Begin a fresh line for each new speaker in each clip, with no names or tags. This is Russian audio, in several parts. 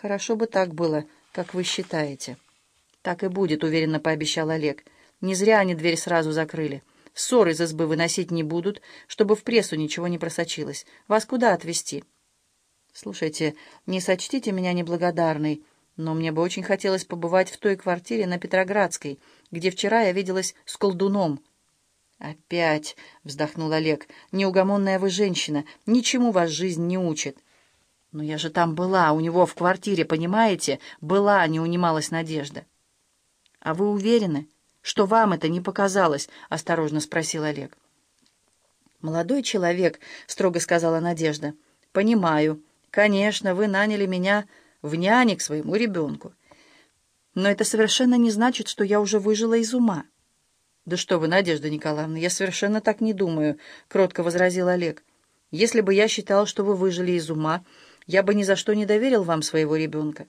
«Хорошо бы так было, как вы считаете». «Так и будет», — уверенно пообещал Олег. «Не зря они дверь сразу закрыли. Ссоры из избы выносить не будут, чтобы в прессу ничего не просочилось. Вас куда отвезти?» «Слушайте, не сочтите меня неблагодарной, но мне бы очень хотелось побывать в той квартире на Петроградской, где вчера я виделась с колдуном». «Опять», — вздохнул Олег, — «неугомонная вы женщина, ничему вас жизнь не учит». «Но я же там была, у него в квартире, понимаете? Была, не унималась Надежда». «А вы уверены, что вам это не показалось?» — осторожно спросил Олег. «Молодой человек», — строго сказала Надежда, — «понимаю. Конечно, вы наняли меня в няне к своему ребенку. Но это совершенно не значит, что я уже выжила из ума». «Да что вы, Надежда Николаевна, я совершенно так не думаю», — кротко возразил Олег. «Если бы я считал, что вы выжили из ума, я бы ни за что не доверил вам своего ребенка».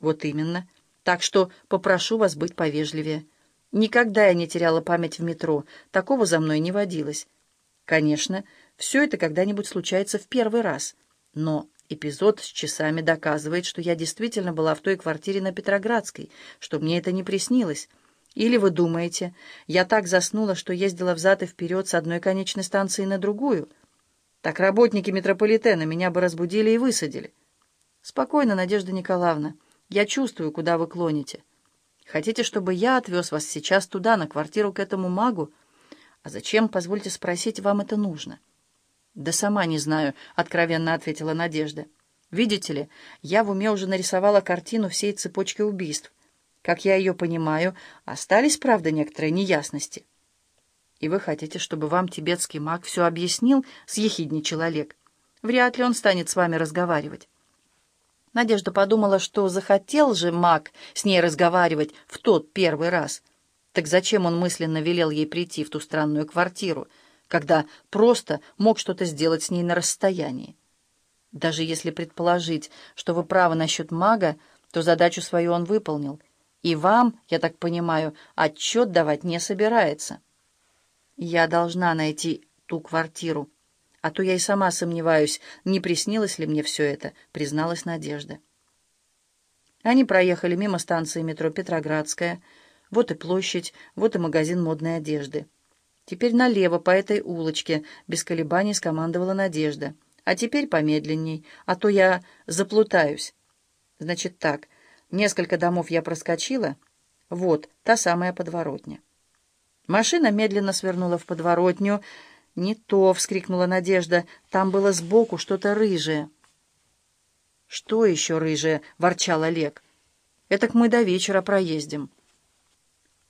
«Вот именно. Так что попрошу вас быть повежливее. Никогда я не теряла память в метро, такого за мной не водилось. Конечно, все это когда-нибудь случается в первый раз, но эпизод с часами доказывает, что я действительно была в той квартире на Петроградской, что мне это не приснилось». Или вы думаете, я так заснула, что ездила взад и вперед с одной конечной станции на другую? Так работники метрополитена меня бы разбудили и высадили. Спокойно, Надежда Николаевна, я чувствую, куда вы клоните. Хотите, чтобы я отвез вас сейчас туда, на квартиру к этому магу? А зачем, позвольте спросить, вам это нужно? Да сама не знаю, откровенно ответила Надежда. Видите ли, я в уме уже нарисовала картину всей цепочки убийств. Как я ее понимаю, остались, правда, некоторые неясности. И вы хотите, чтобы вам тибетский маг все объяснил, съехидничал Олег. Вряд ли он станет с вами разговаривать. Надежда подумала, что захотел же маг с ней разговаривать в тот первый раз. Так зачем он мысленно велел ей прийти в ту странную квартиру, когда просто мог что-то сделать с ней на расстоянии? Даже если предположить, что вы правы насчет мага, то задачу свою он выполнил — и вам, я так понимаю, отчет давать не собирается. Я должна найти ту квартиру. А то я и сама сомневаюсь, не приснилось ли мне все это, призналась Надежда. Они проехали мимо станции метро «Петроградская». Вот и площадь, вот и магазин модной одежды. Теперь налево по этой улочке, без колебаний скомандовала Надежда. А теперь помедленней, а то я заплутаюсь. Значит так, Несколько домов я проскочила. Вот, та самая подворотня. Машина медленно свернула в подворотню. «Не то!» — вскрикнула Надежда. «Там было сбоку что-то рыжее». «Что еще рыжее?» — ворчал Олег. «Этак мы до вечера проездим».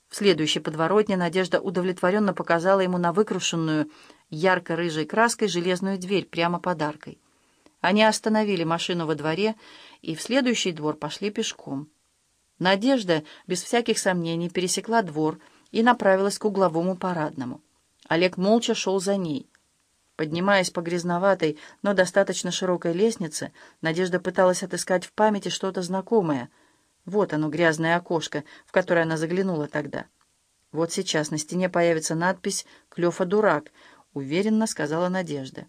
В следующей подворотне Надежда удовлетворенно показала ему на выкрашенную ярко-рыжей краской железную дверь прямо под аркой. Они остановили машину во дворе и в следующий двор пошли пешком. Надежда, без всяких сомнений, пересекла двор и направилась к угловому парадному. Олег молча шел за ней. Поднимаясь по грязноватой, но достаточно широкой лестнице, Надежда пыталась отыскать в памяти что-то знакомое. Вот оно, грязное окошко, в которое она заглянула тогда. «Вот сейчас на стене появится надпись «Клёфа дурак», — уверенно сказала Надежда.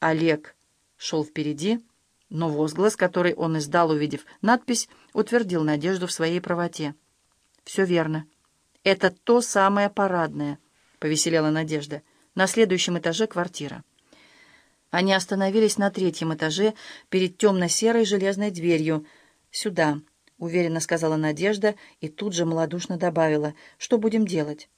Олег шел впереди, но возглас, который он издал, увидев надпись, утвердил надежду в своей правоте. «Все верно. Это то самое парадное», — повеселела Надежда. «На следующем этаже квартира». Они остановились на третьем этаже перед темно-серой железной дверью. «Сюда», — уверенно сказала Надежда и тут же малодушно добавила. «Что будем делать?»